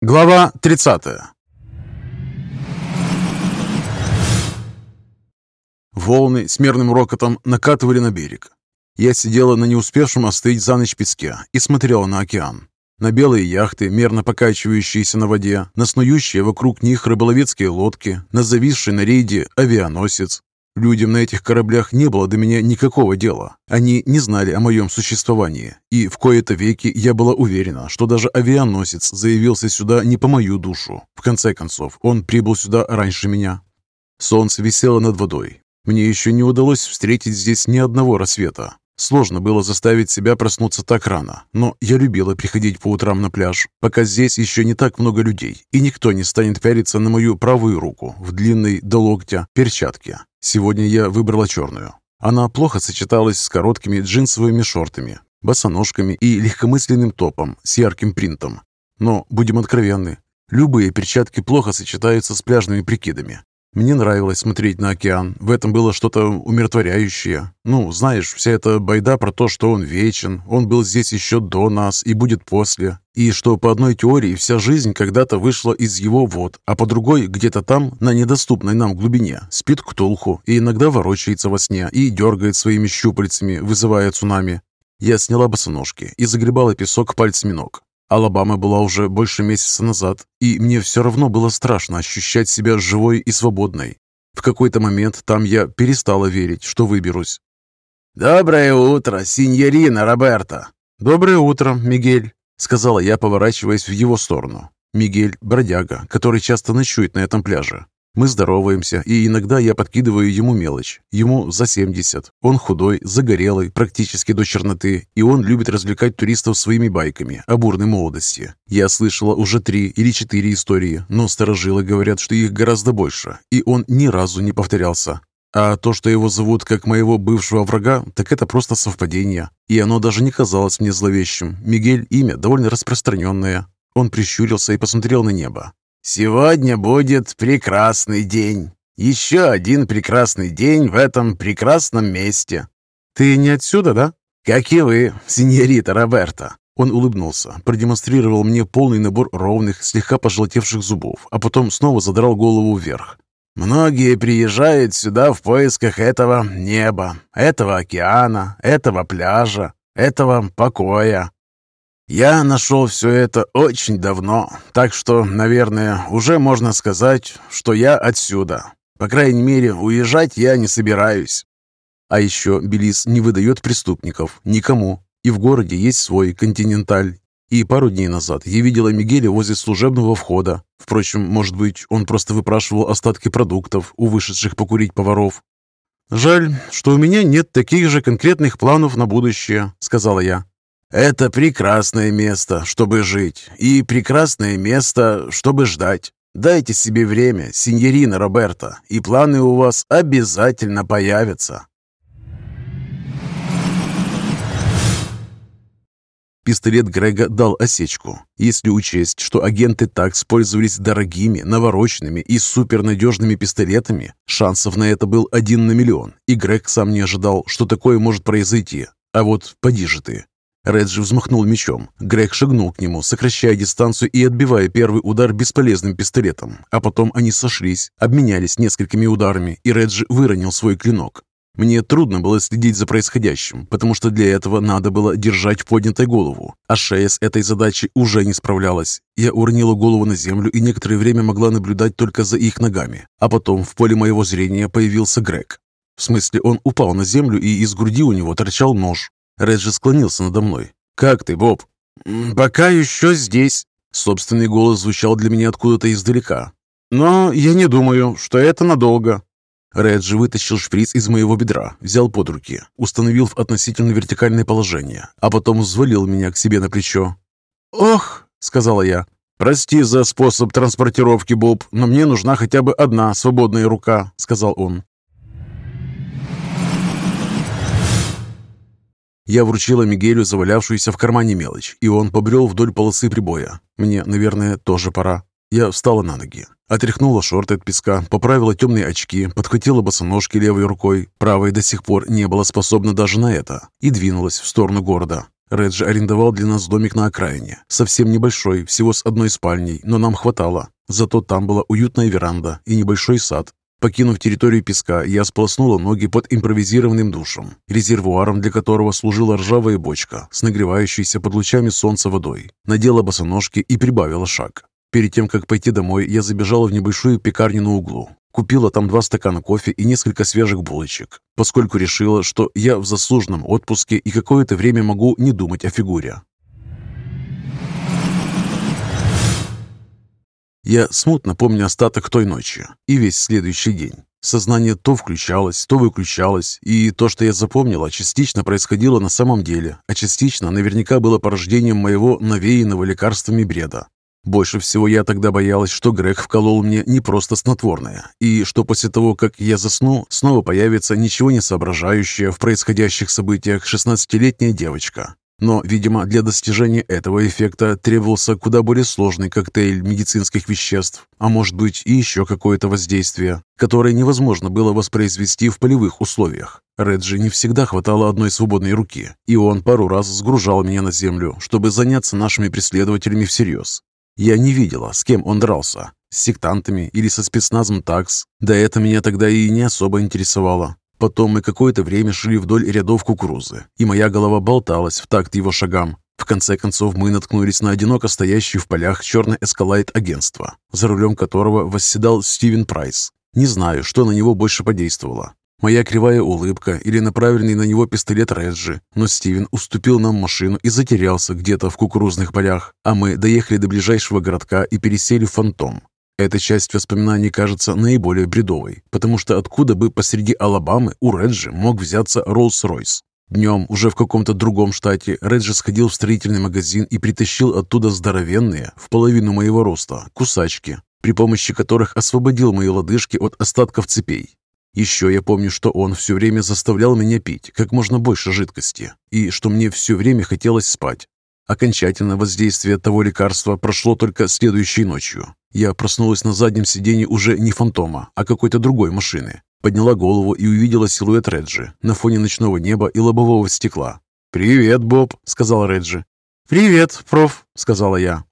Глава 30 Волны с мерным рокотом накатывали на берег. Я сидела на не успевшем остыть за ночь песке и смотрела на океан. На белые яхты, мерно покачивающиеся на воде, на снующие вокруг них рыболовецкие лодки, на зависший на рейде авианосец, Людям на этих кораблях не было до меня никакого дела. Они не знали о моем существовании. И в кои-то веки я была уверена, что даже авианосец заявился сюда не по мою душу. В конце концов, он прибыл сюда раньше меня. Солнце висело над водой. Мне еще не удалось встретить здесь ни одного рассвета. Сложно было заставить себя проснуться так рано, но я любила приходить по утрам на пляж, пока здесь еще не так много людей, и никто не станет пялиться на мою правую руку в длинной до локтя перчатке. Сегодня я выбрала черную. Она плохо сочеталась с короткими джинсовыми шортами, босоножками и легкомысленным топом с ярким принтом. Но, будем откровенны, любые перчатки плохо сочетаются с пляжными прикидами. Мне нравилось смотреть на океан. В этом было что-то умиротворяющее. Ну, знаешь, вся эта байда про то, что он вечен, он был здесь еще до нас и будет после. И что по одной теории вся жизнь когда-то вышла из его вод, а по другой, где-то там, на недоступной нам глубине, спит Ктулху и иногда ворочается во сне и дергает своими щупальцами, вызывая цунами. Я сняла босоножки и загребала песок пальцами ног. Алабама была уже больше месяца назад, и мне все равно было страшно ощущать себя живой и свободной. В какой-то момент там я перестала верить, что выберусь. «Доброе утро, синьорина Роберта!» «Доброе утро, Мигель», — сказала я, поворачиваясь в его сторону. Мигель – бродяга, который часто ночует на этом пляже. Мы здороваемся, и иногда я подкидываю ему мелочь. Ему за 70. Он худой, загорелый, практически до черноты, и он любит развлекать туристов своими байками о бурной молодости. Я слышала уже три или четыре истории, но старожилы говорят, что их гораздо больше, и он ни разу не повторялся. А то, что его зовут как моего бывшего врага, так это просто совпадение. И оно даже не казалось мне зловещим. Мигель – имя довольно распространенное. Он прищурился и посмотрел на небо. Сегодня будет прекрасный день. Еще один прекрасный день в этом прекрасном месте. Ты не отсюда, да? Как и вы, сеньорита Роберта. Он улыбнулся, продемонстрировал мне полный набор ровных, слегка пожелтевших зубов, а потом снова задрал голову вверх. Многие приезжают сюда в поисках этого неба, этого океана, этого пляжа, этого покоя. Я нашел все это очень давно, так что, наверное, уже можно сказать, что я отсюда. По крайней мере, уезжать я не собираюсь. А еще Белиз не выдает преступников никому. И в городе есть свой «Континенталь». И пару дней назад я видела Мигеля возле служебного входа. Впрочем, может быть, он просто выпрашивал остатки продуктов у вышедших покурить поваров. «Жаль, что у меня нет таких же конкретных планов на будущее», — сказала я. Это прекрасное место, чтобы жить, и прекрасное место, чтобы ждать. Дайте себе время, синьорина Роберта, и планы у вас обязательно появятся. Пистолет Грега дал осечку. Если учесть, что агенты так пользовались дорогими, навороченными и супернадежными пистолетами, шансов на это был один на миллион, и Грег сам не ожидал, что такое может произойти. А вот поди же ты. Реджи взмахнул мечом. Грег шагнул к нему, сокращая дистанцию и отбивая первый удар бесполезным пистолетом. А потом они сошлись, обменялись несколькими ударами, и Реджи выронил свой клинок. Мне трудно было следить за происходящим, потому что для этого надо было держать поднятой голову, а шея с этой задачей уже не справлялась. Я уронила голову на землю и некоторое время могла наблюдать только за их ногами. А потом в поле моего зрения появился Грег. В смысле, он упал на землю, и из груди у него торчал нож. Реджи склонился надо мной. «Как ты, Боб?» «Пока еще здесь». Собственный голос звучал для меня откуда-то издалека. «Но я не думаю, что это надолго». Реджи вытащил шприц из моего бедра, взял под руки, установил в относительно вертикальное положение, а потом взвалил меня к себе на плечо. «Ох!» — сказала я. «Прости за способ транспортировки, Боб, но мне нужна хотя бы одна свободная рука», — сказал он. Я вручила Мигелю завалявшуюся в кармане мелочь, и он побрел вдоль полосы прибоя. Мне, наверное, тоже пора. Я встала на ноги, отряхнула шорты от песка, поправила темные очки, подхватила босоножки левой рукой, правой до сих пор не была способна даже на это, и двинулась в сторону города. Реджи арендовал для нас домик на окраине. Совсем небольшой, всего с одной спальней, но нам хватало. Зато там была уютная веранда и небольшой сад. Покинув территорию песка, я сполоснула ноги под импровизированным душем, резервуаром для которого служила ржавая бочка с нагревающейся под лучами солнца водой. Надела босоножки и прибавила шаг. Перед тем, как пойти домой, я забежала в небольшую пекарню на углу. Купила там два стакана кофе и несколько свежих булочек, поскольку решила, что я в заслуженном отпуске и какое-то время могу не думать о фигуре. Я смутно помню остаток той ночи и весь следующий день. Сознание то включалось, то выключалось, и то, что я запомнила, частично происходило на самом деле, а частично наверняка было порождением моего навеянного лекарствами бреда. Больше всего я тогда боялась, что Грег вколол мне не просто снотворное, и что после того, как я засну, снова появится ничего не соображающая в происходящих событиях 16-летняя девочка. Но, видимо, для достижения этого эффекта требовался куда более сложный коктейль медицинских веществ, а может быть и еще какое-то воздействие, которое невозможно было воспроизвести в полевых условиях. Реджи не всегда хватало одной свободной руки, и он пару раз сгружал меня на землю, чтобы заняться нашими преследователями всерьез. Я не видела, с кем он дрался. С сектантами или со спецназом ТАКС. Да это меня тогда и не особо интересовало. Потом мы какое-то время шли вдоль рядов кукурузы, и моя голова болталась в такт его шагам. В конце концов мы наткнулись на одиноко стоящий в полях черный эскалайт агентства, за рулем которого восседал Стивен Прайс. Не знаю, что на него больше подействовало. Моя кривая улыбка или направленный на него пистолет Реджи, но Стивен уступил нам машину и затерялся где-то в кукурузных полях, а мы доехали до ближайшего городка и пересели в «Фантом». Эта часть воспоминаний кажется наиболее бредовой, потому что откуда бы посреди Алабамы у Реджи мог взяться Роллс-Ройс? Днем, уже в каком-то другом штате, Реджи сходил в строительный магазин и притащил оттуда здоровенные, в половину моего роста, кусачки, при помощи которых освободил мои лодыжки от остатков цепей. Еще я помню, что он все время заставлял меня пить как можно больше жидкости, и что мне все время хотелось спать. Окончательно воздействие того лекарства прошло только следующей ночью. Я проснулась на заднем сиденье уже не фантома, а какой-то другой машины. Подняла голову и увидела силуэт Реджи на фоне ночного неба и лобового стекла. «Привет, Боб», — сказал Реджи. «Привет, проф», — сказала я.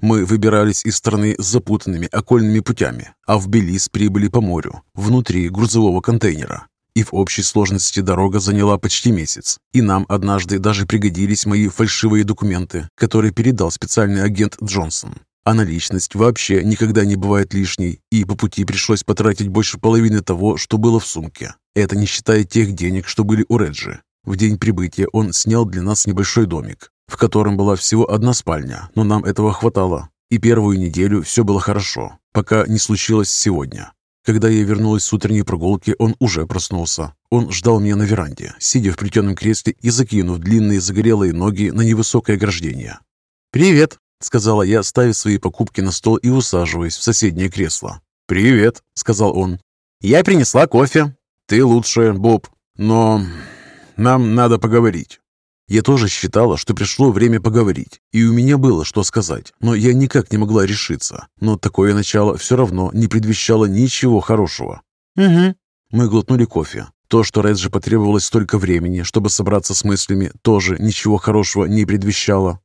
Мы выбирались из страны с запутанными окольными путями, а в Белиз прибыли по морю, внутри грузового контейнера. И в общей сложности дорога заняла почти месяц. И нам однажды даже пригодились мои фальшивые документы, которые передал специальный агент Джонсон. А наличность вообще никогда не бывает лишней, и по пути пришлось потратить больше половины того, что было в сумке. Это не считая тех денег, что были у Реджи. В день прибытия он снял для нас небольшой домик, в котором была всего одна спальня, но нам этого хватало. И первую неделю все было хорошо, пока не случилось сегодня. Когда я вернулась с утренней прогулки, он уже проснулся. Он ждал меня на веранде, сидя в плетеном кресле и закинув длинные загорелые ноги на невысокое ограждение. «Привет», — сказала я, ставя свои покупки на стол и усаживаясь в соседнее кресло. «Привет», — сказал он. «Я принесла кофе». «Ты лучше, Боб, но нам надо поговорить». Я тоже считала, что пришло время поговорить, и у меня было что сказать, но я никак не могла решиться. Но такое начало все равно не предвещало ничего хорошего. «Угу». Мы глотнули кофе. То, что Реджи потребовалось столько времени, чтобы собраться с мыслями, тоже ничего хорошего не предвещало.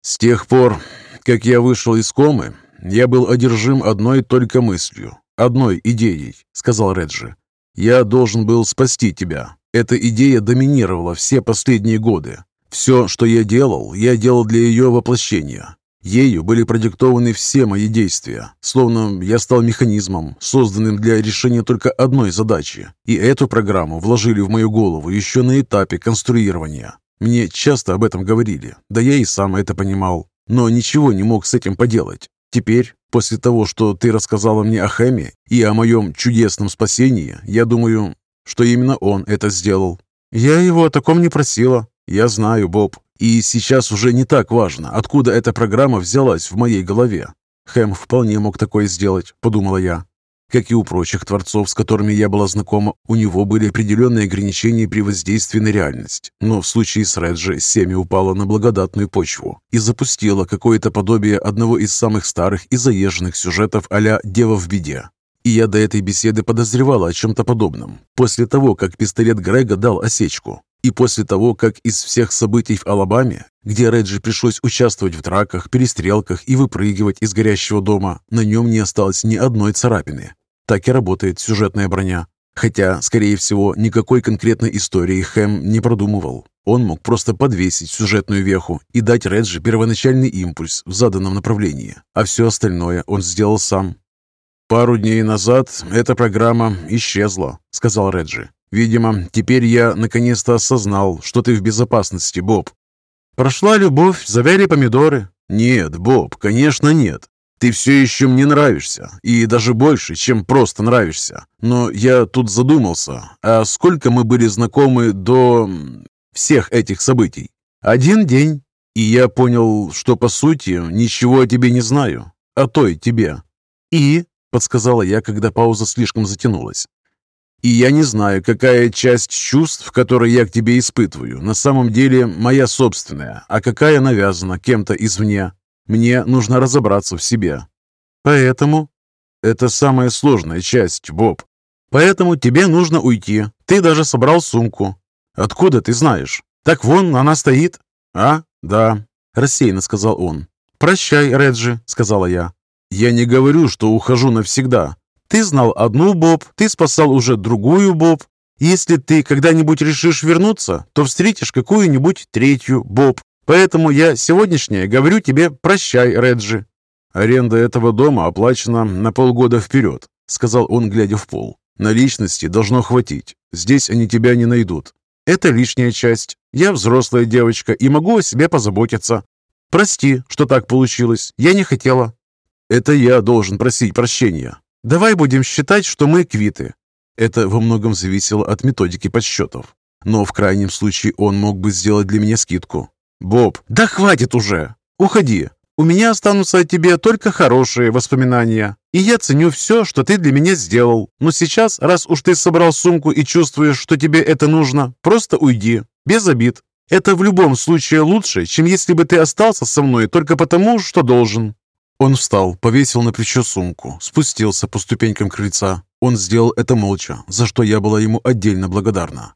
С тех пор, как я вышел из комы, я был одержим одной только мыслью, одной идеей, сказал Реджи. Я должен был спасти тебя, эта идея доминировала все последние годы. Все, что я делал, я делал для ее воплощения. Ею были продиктованы все мои действия, словно я стал механизмом, созданным для решения только одной задачи. И эту программу вложили в мою голову еще на этапе конструирования. Мне часто об этом говорили, да я и сам это понимал, но ничего не мог с этим поделать. Теперь, после того, что ты рассказала мне о Хэме и о моем чудесном спасении, я думаю, что именно он это сделал. Я его о таком не просила. Я знаю, Боб. И сейчас уже не так важно, откуда эта программа взялась в моей голове. Хэм вполне мог такое сделать, подумала я. Как и у прочих творцов, с которыми я была знакома, у него были определенные ограничения при воздействии на реальность. Но в случае с Реджи семя упало на благодатную почву и запустило какое-то подобие одного из самых старых и заезженных сюжетов а «Дева в беде». И я до этой беседы подозревала о чем-то подобном. После того, как пистолет Грега дал осечку, и после того, как из всех событий в Алабаме, где Реджи пришлось участвовать в драках, перестрелках и выпрыгивать из горящего дома, на нем не осталось ни одной царапины. Так и работает сюжетная броня. Хотя, скорее всего, никакой конкретной истории Хэм не продумывал. Он мог просто подвесить сюжетную веху и дать Реджи первоначальный импульс в заданном направлении, а все остальное он сделал сам. «Пару дней назад эта программа исчезла», — сказал Реджи. Видимо, теперь я наконец-то осознал, что ты в безопасности, Боб. Прошла любовь, завяли помидоры. Нет, Боб, конечно нет. Ты все еще мне нравишься, и даже больше, чем просто нравишься. Но я тут задумался, а сколько мы были знакомы до всех этих событий? Один день. И я понял, что по сути ничего о тебе не знаю, о той тебе. И, подсказала я, когда пауза слишком затянулась. И я не знаю, какая часть чувств, которые я к тебе испытываю, на самом деле моя собственная, а какая навязана кем-то извне. Мне нужно разобраться в себе. Поэтому... Это самая сложная часть, Боб. Поэтому тебе нужно уйти. Ты даже собрал сумку. Откуда ты знаешь? Так вон, она стоит. А? Да. Рассеянно сказал он. «Прощай, Реджи», — сказала я. «Я не говорю, что ухожу навсегда. Ты знал одну Боб, ты спасал уже другую Боб. Если ты когда-нибудь решишь вернуться, то встретишь какую-нибудь третью Боб. Поэтому я сегодняшнее говорю тебе «прощай, Реджи». «Аренда этого дома оплачена на полгода вперед», — сказал он, глядя в пол. «Наличности должно хватить. Здесь они тебя не найдут. Это лишняя часть. Я взрослая девочка и могу о себе позаботиться. Прости, что так получилось. Я не хотела». «Это я должен просить прощения. Давай будем считать, что мы квиты. Это во многом зависело от методики подсчетов. Но в крайнем случае он мог бы сделать для меня скидку. «Боб, да хватит уже! Уходи! У меня останутся от тебя только хорошие воспоминания. И я ценю все, что ты для меня сделал. Но сейчас, раз уж ты собрал сумку и чувствуешь, что тебе это нужно, просто уйди. Без обид. Это в любом случае лучше, чем если бы ты остался со мной только потому, что должен. Он встал, повесил на плечо сумку, спустился по ступенькам крыльца. Он сделал это молча, за что я была ему отдельно благодарна.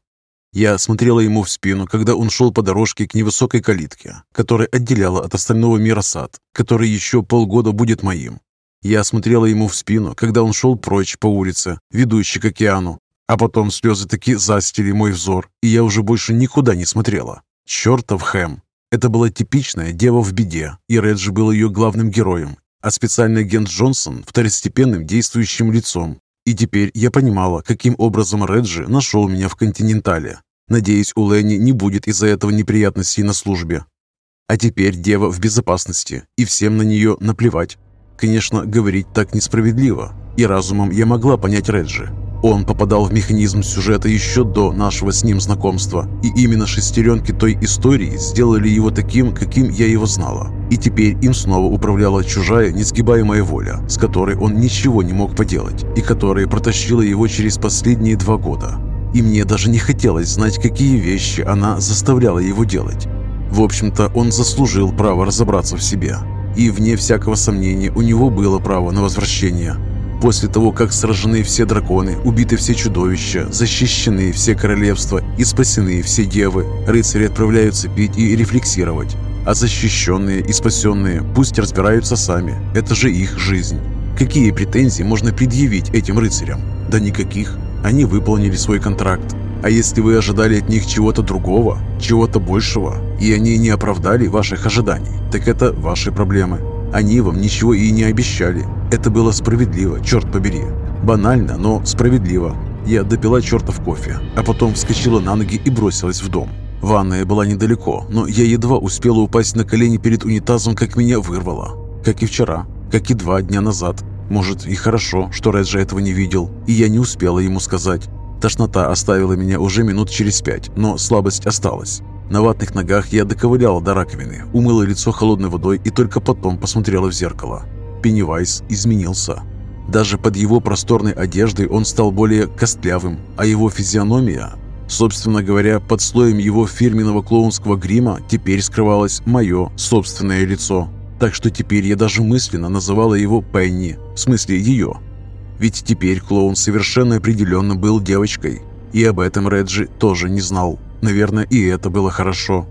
Я смотрела ему в спину, когда он шел по дорожке к невысокой калитке, которая отделяла от остального мира сад, который еще полгода будет моим. Я смотрела ему в спину, когда он шел прочь по улице, ведущей к океану, а потом слезы таки застили мой взор, и я уже больше никуда не смотрела. Чертов Хэм! Это была типичная дева в беде, и Реджи был ее главным героем, а специальный агент Джонсон – второстепенным действующим лицом. И теперь я понимала, каким образом Реджи нашел меня в «Континентале». Надеюсь, у Ленни не будет из-за этого неприятностей на службе. А теперь дева в безопасности, и всем на нее наплевать. Конечно, говорить так несправедливо, и разумом я могла понять Реджи. Он попадал в механизм сюжета еще до нашего с ним знакомства, и именно шестеренки той истории сделали его таким, каким я его знала. И теперь им снова управляла чужая, несгибаемая воля, с которой он ничего не мог поделать, и которая протащила его через последние два года. И мне даже не хотелось знать, какие вещи она заставляла его делать. В общем-то, он заслужил право разобраться в себе. И, вне всякого сомнения, у него было право на возвращение – После того, как сражены все драконы, убиты все чудовища, защищены все королевства и спасены все девы, рыцари отправляются пить и рефлексировать. А защищенные и спасенные пусть разбираются сами, это же их жизнь. Какие претензии можно предъявить этим рыцарям? Да никаких. Они выполнили свой контракт. А если вы ожидали от них чего-то другого, чего-то большего, и они не оправдали ваших ожиданий, так это ваши проблемы. Они вам ничего и не обещали. Это было справедливо, черт побери. Банально, но справедливо. Я допила чертов кофе, а потом вскочила на ноги и бросилась в дом. Ванная была недалеко, но я едва успела упасть на колени перед унитазом, как меня вырвало. Как и вчера, как и два дня назад. Может, и хорошо, что Реджи этого не видел, и я не успела ему сказать. Тошнота оставила меня уже минут через пять, но слабость осталась. На ватных ногах я доковыляла до раковины, умыла лицо холодной водой и только потом посмотрела в зеркало. Пеннивайз изменился. Даже под его просторной одеждой он стал более костлявым, а его физиономия, собственно говоря, под слоем его фирменного клоунского грима теперь скрывалось мое собственное лицо. Так что теперь я даже мысленно называла его Пенни, в смысле ее. Ведь теперь клоун совершенно определенно был девочкой. И об этом Реджи тоже не знал. Наверное, и это было хорошо.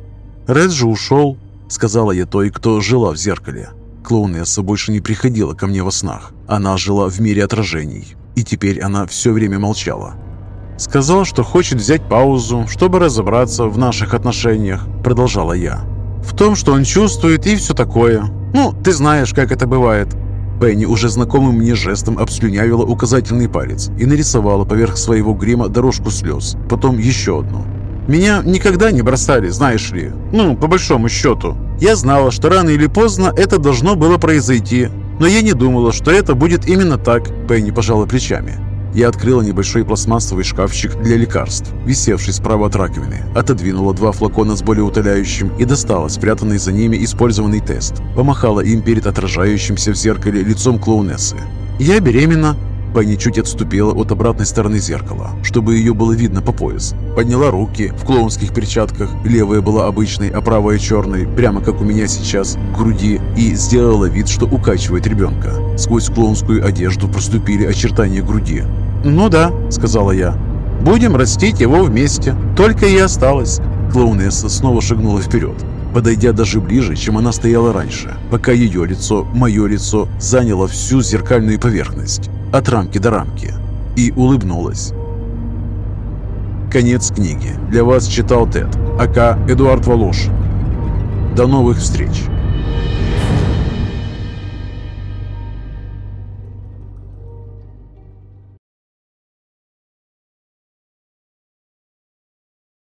«Реджи ушел», — сказала я той, кто жила в зеркале. Клоунесса больше не приходила ко мне во снах. Она жила в мире отражений. И теперь она все время молчала. «Сказал, что хочет взять паузу, чтобы разобраться в наших отношениях», — продолжала я. «В том, что он чувствует и все такое. Ну, ты знаешь, как это бывает». Пенни уже знакомым мне жестом обслюнявила указательный палец и нарисовала поверх своего грима дорожку слез, потом еще одну. «Меня никогда не бросали, знаешь ли. Ну, по большому счету. Я знала, что рано или поздно это должно было произойти, но я не думала, что это будет именно так», — Пенни пожала плечами. Я открыла небольшой пластмассовый шкафчик для лекарств, висевший справа от раковины, отодвинула два флакона с болеутоляющим и достала спрятанный за ними использованный тест. Помахала им перед отражающимся в зеркале лицом клоунессы. «Я беременна», Пенни чуть отступила от обратной стороны зеркала, чтобы ее было видно по пояс. Подняла руки в клоунских перчатках, левая была обычной, а правая черной, прямо как у меня сейчас, к груди, и сделала вид, что укачивает ребенка. Сквозь клоунскую одежду проступили очертания груди. «Ну да», — сказала я, — «будем растить его вместе. Только и осталось». Клоунесса снова шагнула вперед, подойдя даже ближе, чем она стояла раньше, пока ее лицо, мое лицо, заняло всю зеркальную поверхность от рамки до рамки, и улыбнулась. Конец книги. Для вас читал Тед, АК Эдуард Волошин. До новых встреч!